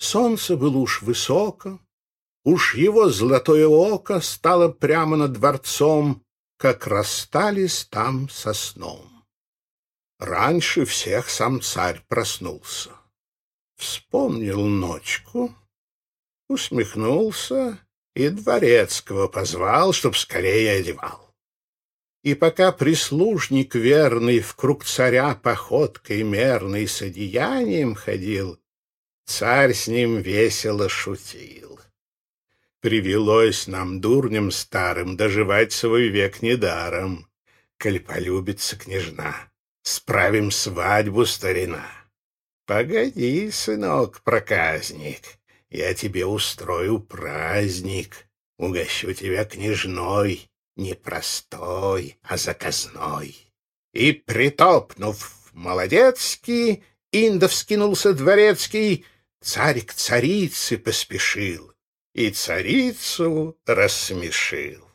Солнце было уж высоко, уж его золотое око стало прямо над дворцом, как расстались там со сном. Раньше всех сам царь проснулся. Вспомнил ночку, усмехнулся и дворецкого позвал, чтоб скорее одевал. И пока прислужник верный в круг царя походкой мерной с одеянием ходил, царь с ним весело шутил. Привелось нам, дурням старым, доживать свой век недаром. Коль полюбится княжна, справим свадьбу, старина. Погоди, сынок, проказник, я тебе устрою праздник, угощу тебя княжной, не простой, а заказной. И, притопнув молодецкий, Индов скинулся дворецкий, царь к царице поспешил и царицу рассмешил.